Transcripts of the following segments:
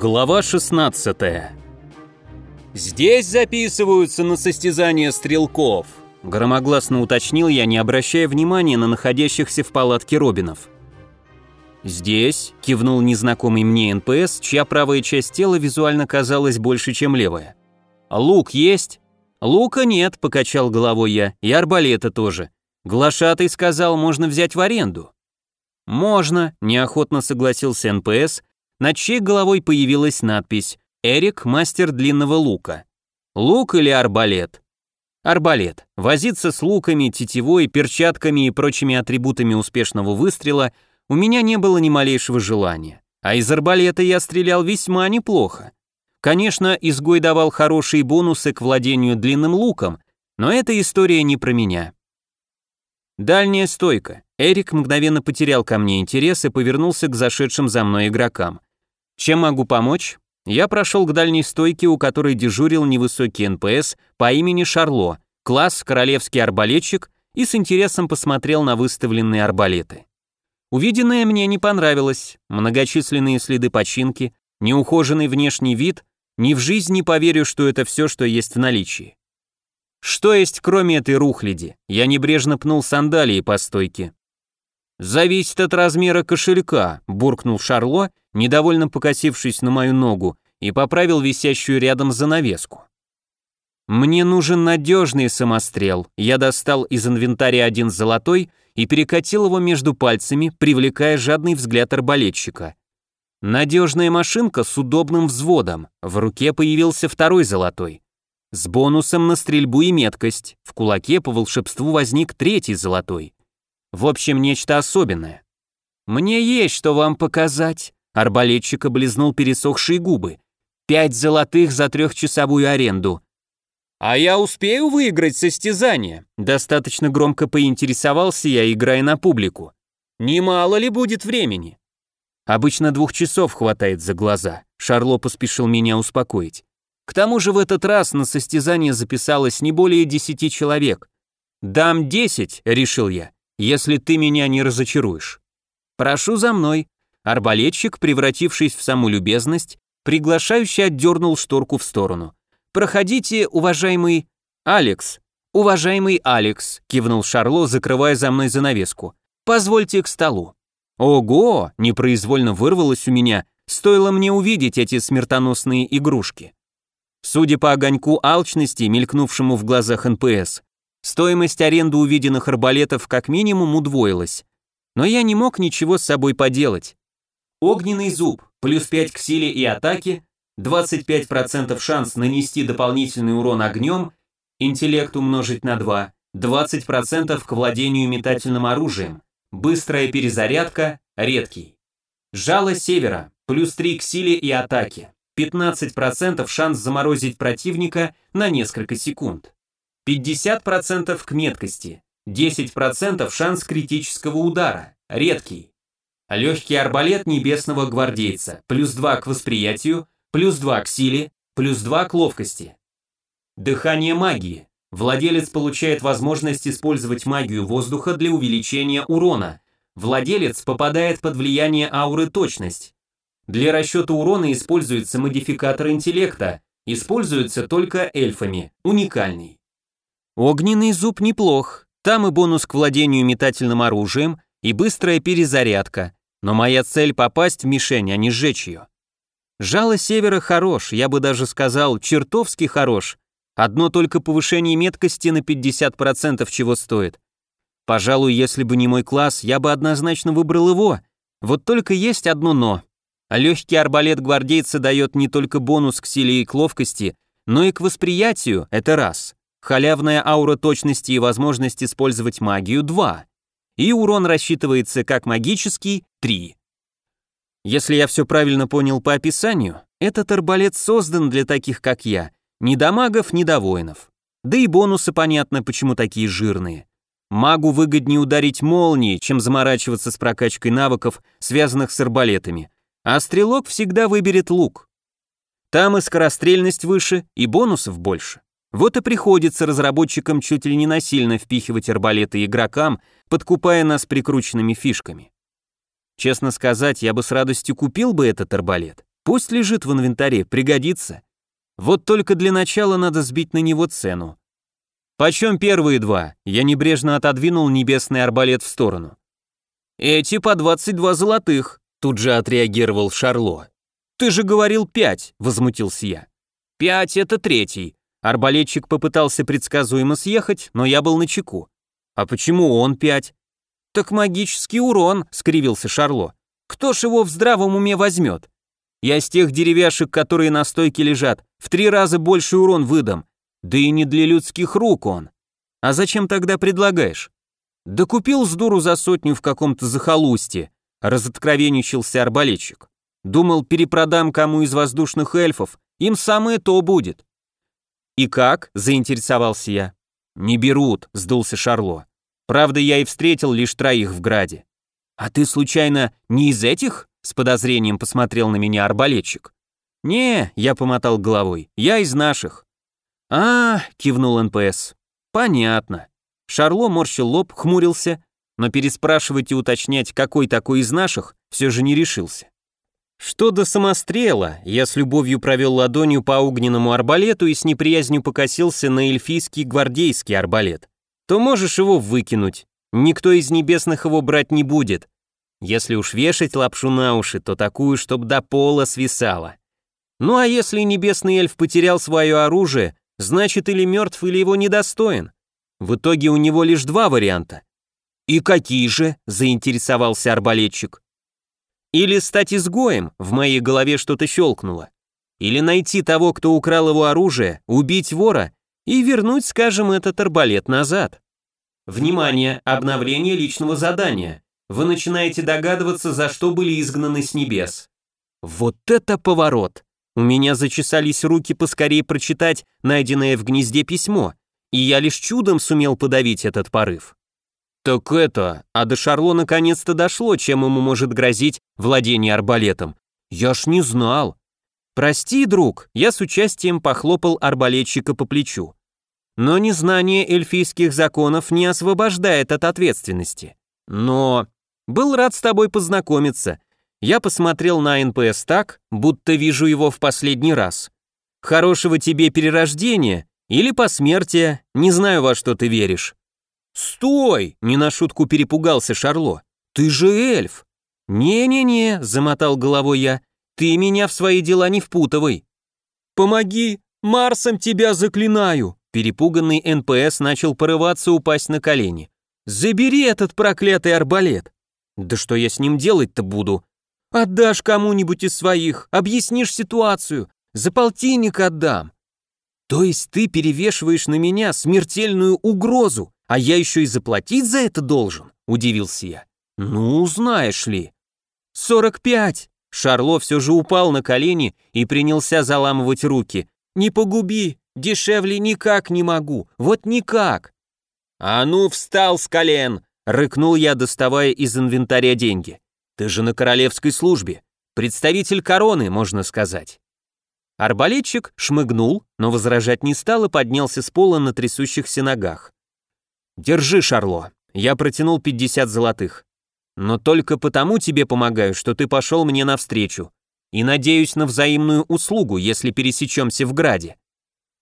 Глава 16 «Здесь записываются на состязания стрелков», — громогласно уточнил я, не обращая внимания на находящихся в палатке Робинов. «Здесь», — кивнул незнакомый мне НПС, чья правая часть тела визуально казалась больше, чем левая. «Лук есть?» «Лука нет», — покачал головой я, — «и арбалета тоже. Глашатый сказал, можно взять в аренду». «Можно», — неохотно согласился НПС, над чьей головой появилась надпись «Эрик, мастер длинного лука». Лук или арбалет? Арбалет. Возиться с луками, тетивой, перчатками и прочими атрибутами успешного выстрела у меня не было ни малейшего желания. А из арбалета я стрелял весьма неплохо. Конечно, изгой давал хорошие бонусы к владению длинным луком, но эта история не про меня. Дальняя стойка. Эрик мгновенно потерял ко мне интерес и повернулся к зашедшим за мной игрокам. Чем могу помочь? Я прошел к дальней стойке, у которой дежурил невысокий НПС по имени Шарло, класс королевский арбалетчик, и с интересом посмотрел на выставленные арбалеты. Увиденное мне не понравилось. Многочисленные следы починки, неухоженный внешний вид, ни в жизни не поверю, что это все, что есть в наличии. Что есть кроме этой рухляди? Я небрежно пнул сандалии по стойке. «Зависит от размера кошелька», – буркнул Шарло, недовольно покосившись на мою ногу, и поправил висящую рядом занавеску. «Мне нужен надежный самострел». Я достал из инвентаря один золотой и перекатил его между пальцами, привлекая жадный взгляд арбалетчика. Надежная машинка с удобным взводом. В руке появился второй золотой. С бонусом на стрельбу и меткость. В кулаке по волшебству возник третий золотой. В общем, нечто особенное. «Мне есть что вам показать», — арбалетчик облизнул пересохшие губы. «Пять золотых за трехчасовую аренду». «А я успею выиграть состязание?» Достаточно громко поинтересовался я, играя на публику. «Немало ли будет времени?» «Обычно двух часов хватает за глаза», Шарло поспешил меня успокоить. К тому же в этот раз на состязание записалось не более десяти человек. «Дам десять», — решил я если ты меня не разочаруешь. Прошу за мной. Арбалетчик, превратившись в саму любезность, приглашающе отдернул шторку в сторону. Проходите, уважаемый Алекс. Уважаемый Алекс, кивнул Шарло, закрывая за мной занавеску. Позвольте к столу. Ого, непроизвольно вырвалось у меня, стоило мне увидеть эти смертоносные игрушки. Судя по огоньку алчности, мелькнувшему в глазах НПС, Стоимость аренды увиденных арбалетов как минимум удвоилась. Но я не мог ничего с собой поделать. Огненный зуб, плюс 5 к силе и атаке, 25% шанс нанести дополнительный урон огнем, интеллект умножить на 2, 20% к владению метательным оружием, быстрая перезарядка, редкий. Жало севера, плюс 3 к силе и атаке, 15% шанс заморозить противника на несколько секунд. 50% к меткости, 10% шанс критического удара, редкий. Легкий арбалет небесного гвардейца, плюс 2 к восприятию, плюс 2 к силе, плюс 2 к ловкости. Дыхание магии. Владелец получает возможность использовать магию воздуха для увеличения урона. Владелец попадает под влияние ауры точность. Для расчета урона используется модификатор интеллекта, используется только эльфами, уникальный. Огненный зуб неплох, там и бонус к владению метательным оружием, и быстрая перезарядка, но моя цель попасть в мишень, а не сжечь ее. Жало севера хорош, я бы даже сказал, чертовски хорош. Одно только повышение меткости на 50% чего стоит. Пожалуй, если бы не мой класс, я бы однозначно выбрал его. Вот только есть одно «но». Легкий арбалет гвардейца дает не только бонус к силе и к ловкости, но и к восприятию, это раз. Халявная аура точности и возможность использовать магию 2. И урон рассчитывается как магический 3. Если я все правильно понял по описанию, этот арбалет создан для таких, как я, ни до магов, ни до воинов. Да и бонусы понятно, почему такие жирные. Магу выгоднее ударить молнией, чем заморачиваться с прокачкой навыков, связанных с арбалетами, а стрелок всегда выберет лук. Там и скорострельность выше, и бонусов больше. Вот и приходится разработчикам чуть ли не насильно впихивать арбалеты игрокам, подкупая нас прикрученными фишками. Честно сказать, я бы с радостью купил бы этот арбалет. Пусть лежит в инвентаре, пригодится. Вот только для начала надо сбить на него цену. Почем первые два? Я небрежно отодвинул небесный арбалет в сторону. Эти по 22 золотых, тут же отреагировал Шарло. Ты же говорил пять, возмутился я. Пять это третий. Арбалетчик попытался предсказуемо съехать, но я был на чеку. А почему он пять? Так магический урон, скривился Шарло. Кто ж его в здравом уме возьмет? Я с тех деревяшек, которые на стойке лежат, в три раза больше урон выдам. Да и не для людских рук он. А зачем тогда предлагаешь? Да купил с дуру за сотню в каком-то захолустье, разоткровенничался арбалетчик. Думал, перепродам кому из воздушных эльфов, им самое то будет. И как? заинтересовался я. Не берут, сдулся Шарло. Правда, я и встретил лишь троих в граде. А ты случайно не из этих? с подозрением посмотрел на меня арбалетчик. Не, я помотал головой. Я из наших. А, кивнул НПС. Понятно. Шарло морщил лоб, хмурился, но переспрашивать и уточнять, какой такой из наших, все же не решился. Что до самострела, я с любовью провел ладонью по огненному арбалету и с неприязнью покосился на эльфийский гвардейский арбалет. То можешь его выкинуть. Никто из небесных его брать не будет. Если уж вешать лапшу на уши, то такую, чтоб до пола свисала. Ну а если небесный эльф потерял свое оружие, значит или мертв, или его недостоин. В итоге у него лишь два варианта. «И какие же?» – заинтересовался арбалетчик. «Или стать изгоем», в моей голове что-то щелкнуло. «Или найти того, кто украл его оружие, убить вора и вернуть, скажем, этот арбалет назад». Внимание, обновление личного задания. Вы начинаете догадываться, за что были изгнаны с небес. Вот это поворот! У меня зачесались руки поскорее прочитать найденное в гнезде письмо и я лишь чудом сумел подавить этот порыв. Так это, а до Шарло наконец-то дошло, чем ему может грозить владение арбалетом. Я ж не знал. Прости, друг, я с участием похлопал арбалетчика по плечу. Но незнание эльфийских законов не освобождает от ответственности. Но был рад с тобой познакомиться. Я посмотрел на НПС так, будто вижу его в последний раз. Хорошего тебе перерождения или посмертия, не знаю, во что ты веришь». «Стой!» — не на шутку перепугался Шарло. «Ты же эльф!» «Не-не-не», — замотал головой я, — «ты меня в свои дела не впутывай». «Помоги! Марсом тебя заклинаю!» Перепуганный НПС начал порываться упасть на колени. «Забери этот проклятый арбалет!» «Да что я с ним делать-то буду?» «Отдашь кому-нибудь из своих, объяснишь ситуацию, за полтинник отдам». То есть ты перевешиваешь на меня смертельную угрозу, а я еще и заплатить за это должен? Удивился я. Ну, знаешь ли. Сорок пять. Шарло все же упал на колени и принялся заламывать руки. Не погуби, дешевле никак не могу, вот никак. А ну, встал с колен, рыкнул я, доставая из инвентаря деньги. Ты же на королевской службе, представитель короны, можно сказать. Арбалетчик шмыгнул, но возражать не стал и поднялся с пола на трясущихся ногах. «Держи, Шарло, я протянул 50 золотых. Но только потому тебе помогаю, что ты пошел мне навстречу. И надеюсь на взаимную услугу, если пересечемся в граде».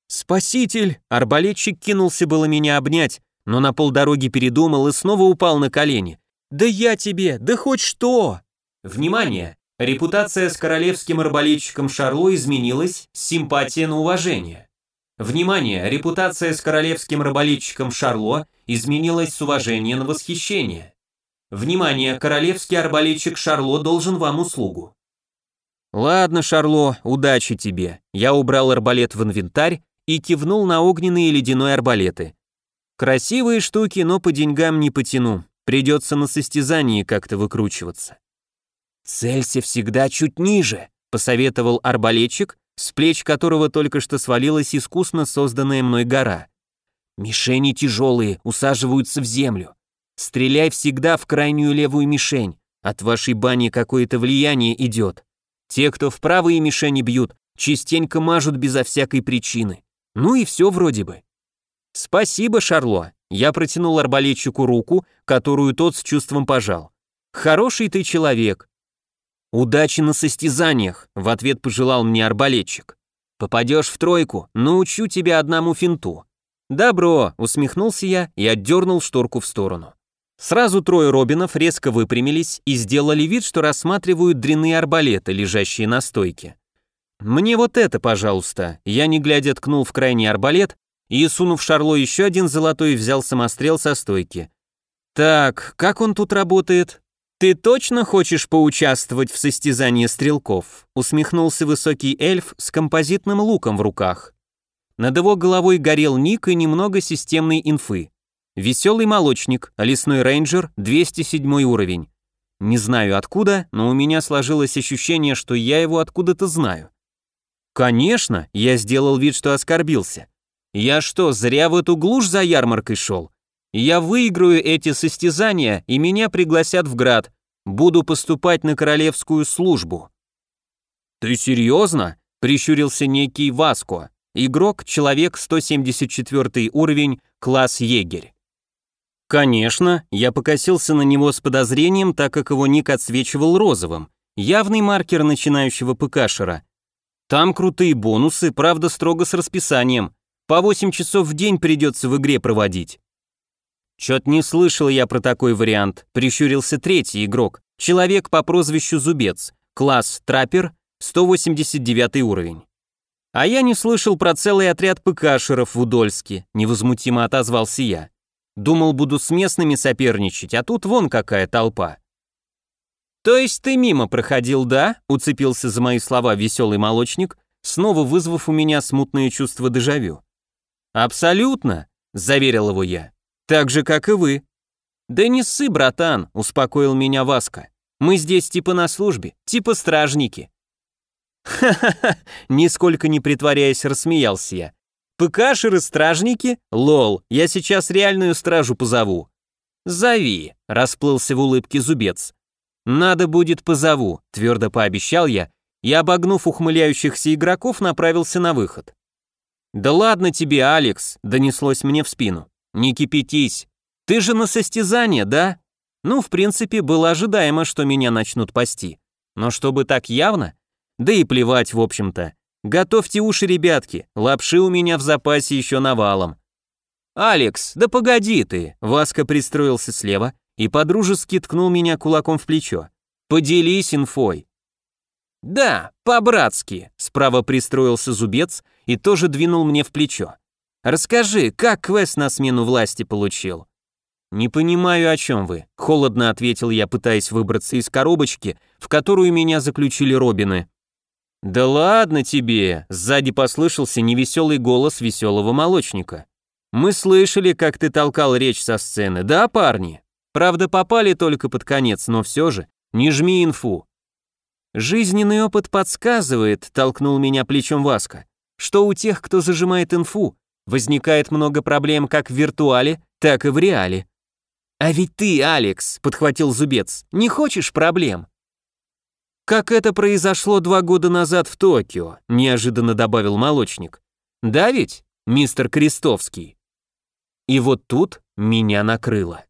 «Спаситель!» Арбалетчик кинулся было меня обнять, но на полдороги передумал и снова упал на колени. «Да я тебе! Да хоть что!» «Внимание! Репутация с королевским арбалетчиком Шарло изменилась с симпатии на уважение. Внимание, репутация с королевским арбалетчиком Шарло изменилась с уважения на восхищение. Внимание, королевский арбалетчик Шарло должен вам услугу. Ладно, Шарло, удачи тебе. Я убрал арбалет в инвентарь и кивнул на огненные и ледяной арбалеты. Красивые штуки, но по деньгам не потяну. Придется на состязании как-то выкручиваться. «Целься всегда чуть ниже», — посоветовал арбалетчик, с плеч которого только что свалилась искусно созданная мной гора. «Мишени тяжелые, усаживаются в землю. Стреляй всегда в крайнюю левую мишень, от вашей бани какое-то влияние идет. Те, кто в правые мишени бьют, частенько мажут безо всякой причины. Ну и все вроде бы». «Спасибо, Шарло», — я протянул арбалетчику руку, которую тот с чувством пожал. «Хороший ты человек, «Удачи на состязаниях», — в ответ пожелал мне арбалетчик. «Попадешь в тройку, научу тебя одному финту». «Добро», — усмехнулся я и отдернул шторку в сторону. Сразу трое Робинов резко выпрямились и сделали вид, что рассматривают дряные арбалеты, лежащие на стойке. «Мне вот это, пожалуйста». Я, не глядя, ткнул в крайний арбалет и, сунув шарло еще один золотой, взял самострел со стойки. «Так, как он тут работает?» «Ты точно хочешь поучаствовать в состязании стрелков?» усмехнулся высокий эльф с композитным луком в руках. Над его головой горел ник и немного системной инфы. Веселый молочник, лесной рейнджер, 207 уровень. Не знаю откуда, но у меня сложилось ощущение, что я его откуда-то знаю. Конечно, я сделал вид, что оскорбился. Я что, зря в эту глушь за ярмаркой шел? Я выиграю эти состязания, и меня пригласят в град. Буду поступать на королевскую службу. Ты серьезно? Прищурился некий Васко. Игрок, человек 174 уровень, класс егерь. Конечно, я покосился на него с подозрением, так как его ник отсвечивал розовым. Явный маркер начинающего ПКшера. Там крутые бонусы, правда строго с расписанием. По 8 часов в день придется в игре проводить. Чё-то не слышал я про такой вариант, прищурился третий игрок. Человек по прозвищу Зубец, класс Траппер, 189 уровень. А я не слышал про целый отряд ПКшеров в Удольске, невозмутимо отозвался я. Думал, буду с местными соперничать, а тут вон какая толпа. То есть ты мимо проходил, да? Уцепился за мои слова веселый молочник, снова вызвав у меня смутное чувство дежавю. Абсолютно, заверил его я. Так же, как и вы. Да не ссы, братан, успокоил меня Васка. Мы здесь типа на службе, типа стражники. Ха-ха-ха, нисколько не притворяясь, рассмеялся я. ПКшеры-стражники? Лол, я сейчас реальную стражу позову. Зови, расплылся в улыбке зубец. Надо будет позову, твердо пообещал я и, обогнув ухмыляющихся игроков, направился на выход. «Да ладно тебе, Алекс», — донеслось мне в спину. «Не кипятись. Ты же на состязание, да?» Ну, в принципе, было ожидаемо, что меня начнут пасти. Но чтобы так явно? Да и плевать, в общем-то. Готовьте уши, ребятки, лапши у меня в запасе еще навалом. «Алекс, да погоди ты!» Васка пристроился слева и подружески ткнул меня кулаком в плечо. «Поделись инфой». «Да, по-братски», справа пристроился зубец и тоже двинул мне в плечо. «Расскажи, как квест на смену власти получил?» «Не понимаю, о чем вы», — холодно ответил я, пытаясь выбраться из коробочки, в которую меня заключили Робины. «Да ладно тебе!» – сзади послышался невеселый голос веселого молочника. «Мы слышали, как ты толкал речь со сцены, да, парни? Правда, попали только под конец, но все же, не жми инфу». «Жизненный опыт подсказывает», – толкнул меня плечом Васка, «что у тех, кто зажимает инфу, возникает много проблем как в виртуале, так и в реале». «А ведь ты, Алекс», – подхватил Зубец, – «не хочешь проблем?» «Как это произошло два года назад в Токио», – неожиданно добавил молочник. «Да ведь, мистер Крестовский?» И вот тут меня накрыло.